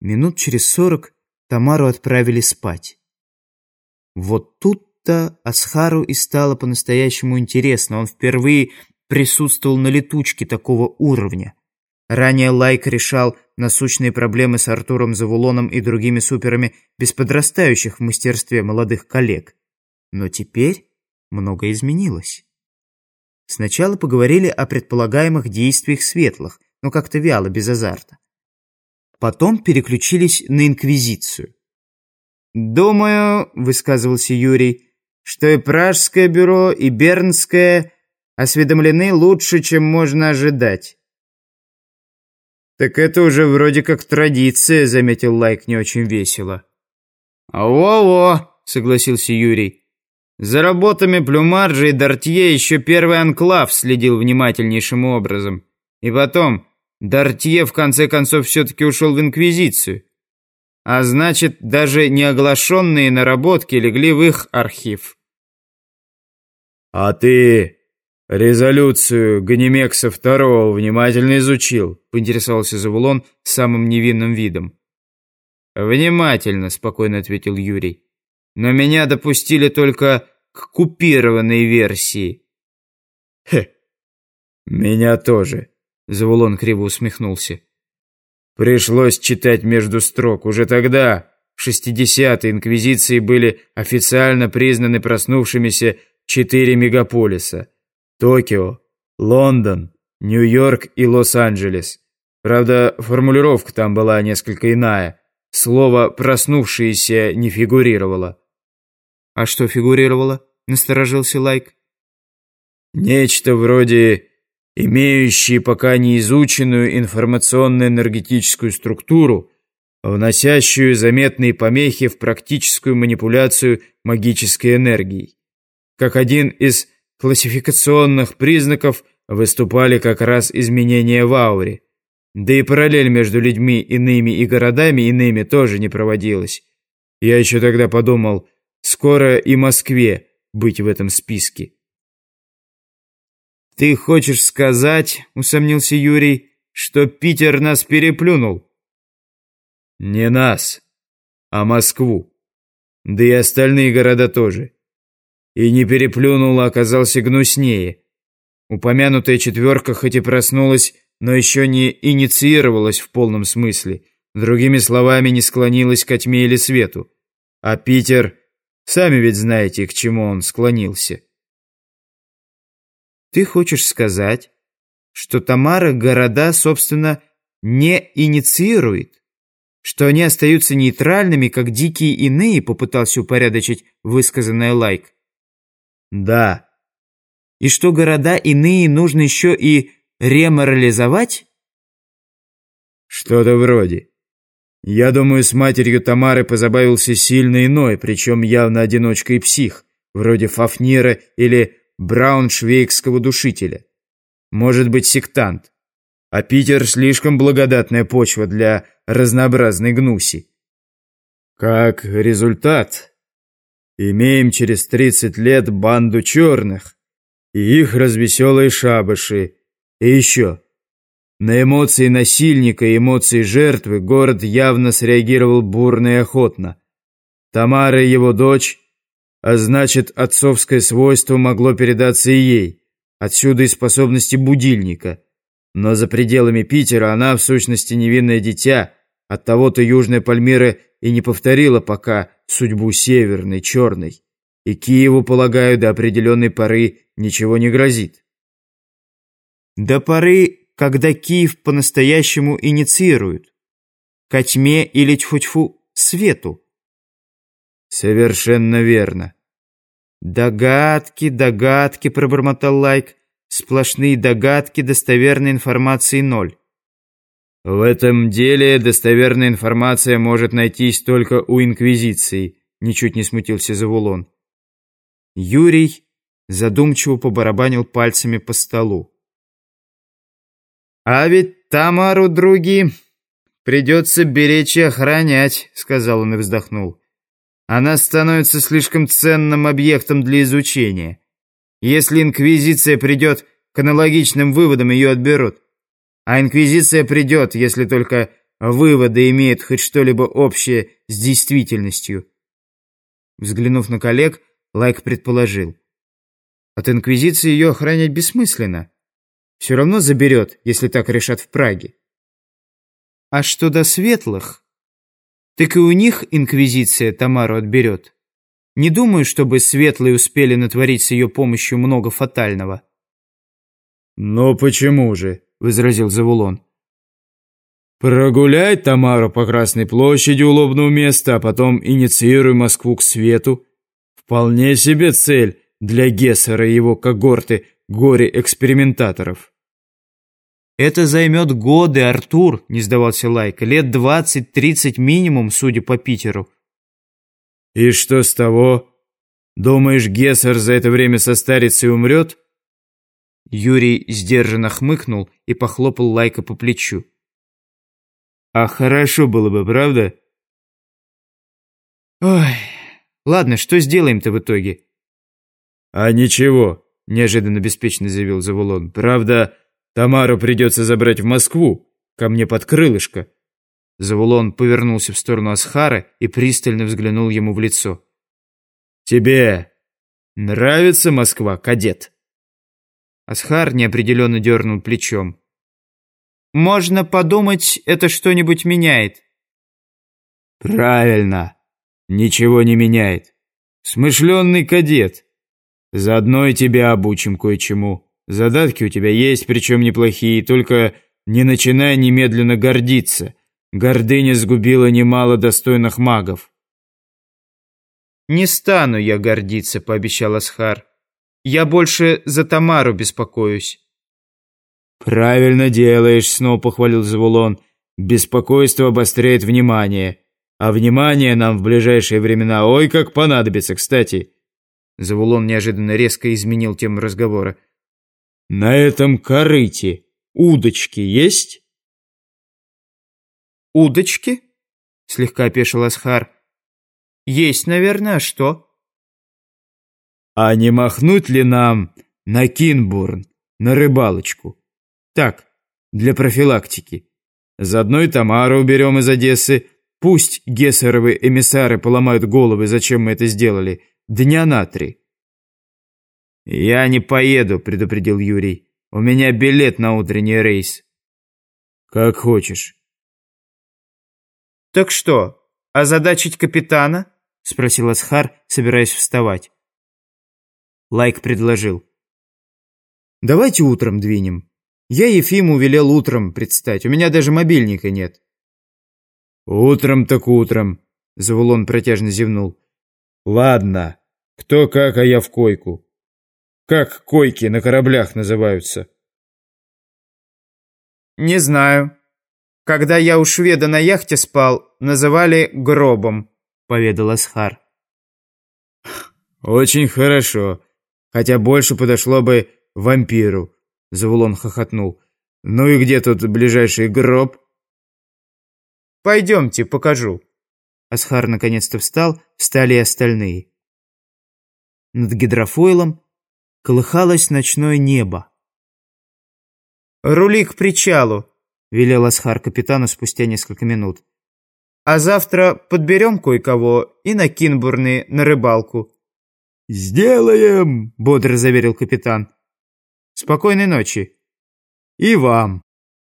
Минут через сорок Тамару отправили спать. Вот тут-то Асхару и стало по-настоящему интересно. Он впервые присутствовал на летучке такого уровня. Ранее Лайк решал насущные проблемы с Артуром Завулоном и другими суперами без подрастающих в мастерстве молодых коллег. Но теперь многое изменилось. Сначала поговорили о предполагаемых действиях светлых, но как-то вяло, без азарта. Потом переключились на Инквизицию. «Думаю», — высказывался Юрий, «что и Пражское бюро, и Бернское осведомлены лучше, чем можно ожидать». «Так это уже вроде как традиция», — заметил Лайк не очень весело. «Во-во», — согласился Юрий. «За работами Плюмарджа и Дортье еще первый анклав следил внимательнейшим образом. И потом, Дортье в конце концов все-таки ушел в Инквизицию. А значит, даже неоглашенные наработки легли в их архив. «А ты резолюцию Ганимекса второго внимательно изучил?» — поинтересовался Завулон самым невинным видом. «Внимательно», — спокойно ответил Юрий. «Но меня допустили только к купированной версии». «Хе, меня тоже», Завулон криво усмехнулся. Пришлось читать между строк. Уже тогда, в шестидесятые инквизиции были официально признаны проснувшимися четыре мегаполиса. Токио, Лондон, Нью-Йорк и Лос-Анджелес. Правда, формулировка там была несколько иная. Слово «проснувшиеся» не фигурировало. «А что фигурировало?» — насторожился Лайк. «Нечто вроде имеющие пока не изученную информационно-энергетическую структуру, вносящую заметные помехи в практическую манипуляцию магической энергией. Как один из классификационных признаков выступали как раз изменения в ауре. Да и параллель между людьми иными и городами иными тоже не проводилась. Я еще тогда подумал, скоро и Москве быть в этом списке. «Ты хочешь сказать, — усомнился Юрий, — что Питер нас переплюнул?» «Не нас, а Москву. Да и остальные города тоже. И не переплюнул, а оказался гнуснее. Упомянутая четверка хоть и проснулась, но еще не инициировалась в полном смысле. Другими словами, не склонилась к тьме или свету. А Питер, сами ведь знаете, к чему он склонился». Ты хочешь сказать, что Тамара города, собственно, не инициирует? Что они остаются нейтральными, как дикие иные, попытался упорядочить высказанное лайк? Да. И что города иные нужно еще и реморализовать? Что-то вроде. Я думаю, с матерью Тамары позабавился сильно иной, причем явно одиночка и псих, вроде Фафнира или брауншвейгского душителя. Может быть, сектант. А Питер слишком благодатная почва для разнообразной гнуси. Как результат, имеем через 30 лет банду черных и их развеселые шабаши. И еще, на эмоции насильника и эмоции жертвы город явно среагировал бурно и охотно. Тамара и его дочь а значит, отцовское свойство могло передаться и ей. Отсюда и способности будильника. Но за пределами Питера она, в сущности, невинное дитя. Оттого-то Южная Пальмира и не повторила пока судьбу Северной, Черной. И Киеву, полагаю, до определенной поры ничего не грозит. До поры, когда Киев по-настоящему инициируют. Ко тьме или тьфу-тьфу свету. «Совершенно верно». «Догадки, догадки», — пробормотал Лайк. «Сплошные догадки, достоверной информации ноль». «В этом деле достоверная информация может найтись только у Инквизиции», — ничуть не смутился Завулон. Юрий задумчиво побарабанил пальцами по столу. «А ведь Тамару, други, придется беречь и охранять», — сказал он и вздохнул. Она становится слишком ценным объектом для изучения. Если Инквизиция придет к аналогичным выводам, ее отберут. А Инквизиция придет, если только выводы имеют хоть что-либо общее с действительностью. Взглянув на коллег, Лайк предположил. От Инквизиции ее охранять бессмысленно. Все равно заберет, если так решат в Праге. А что до светлых, так и у них Инквизиция Тамару отберет. Не думаю, чтобы светлые успели натворить с ее помощью много фатального. «Но почему же?» — возразил Завулон. «Прогуляй Тамару по Красной площади у лобного места, а потом инициируй Москву к свету. Вполне себе цель для Гессера и его когорты горе-экспериментаторов». «Это займет годы, Артур», — не сдавался Лайка. «Лет двадцать-тридцать минимум, судя по Питеру». «И что с того? Думаешь, Гессер за это время состарится и умрет?» Юрий сдержанно хмыкнул и похлопал Лайка по плечу. А хорошо было бы, правда? Ой, ладно, что сделаем-то в итоге? А ничего, неожиданно беспечно заявил Завулон. Правда, Тамару придется забрать в Москву, ко мне под крылышко. Завулон повернулся в сторону Асхара и пристально взглянул ему в лицо. «Тебе нравится Москва, кадет?» Асхар неопределенно дернул плечом. Можно подумать, это что-нибудь меняет. Правильно. Ничего не меняет. Смышленный кадет. Заодно и тебя обучим кое-чему. Задатки у тебя есть, причем неплохие, только не начинай немедленно гордиться. Гордыня сгубила немало достойных магов. «Не стану я гордиться», — пообещал Асхар. «Я больше за Тамару беспокоюсь». «Правильно делаешь», — снова похвалил Завулон. «Беспокойство обостряет внимание. А внимание нам в ближайшие времена ой как понадобится, кстати». Завулон неожиданно резко изменил тему разговора. «На этом корыте удочки есть?» «Удочки?» — слегка опешил Асхар. «Есть, наверное, а что?» «А не махнуть ли нам на Кинбурн, на рыбалочку?» Так, для профилактики. Заодно и Тамару уберем из Одессы. Пусть гессеровы эмиссары поломают головы, зачем мы это сделали. Дня на три. «Я не поеду», — предупредил Юрий. «У меня билет на утренний рейс». «Как хочешь». «Так что, озадачить капитана?» — спросил Асхар, собираясь вставать. Лайк предложил. «Давайте утром двинем. Я Ефиму велел утром предстать, у меня даже мобильника нет. Утром так утром, Завулон протяжно зевнул. Ладно, кто как, а я в койку. Как койки на кораблях называются? Не знаю. Когда я у шведа на яхте спал, называли гробом, поведал Асхар. Очень хорошо, хотя больше подошло бы вампиру. Завулон хохотнул. «Ну и где тут ближайший гроб?» «Пойдемте, покажу». Асхар наконец-то встал, встали и остальные. Над гидрофойлом колыхалось ночное небо. «Рули к причалу», — велел Асхар капитану спустя несколько минут. «А завтра подберем кое-кого и на Кинбурны на рыбалку». «Сделаем!» — бодро заверил капитан. Спокойной ночи. И вам.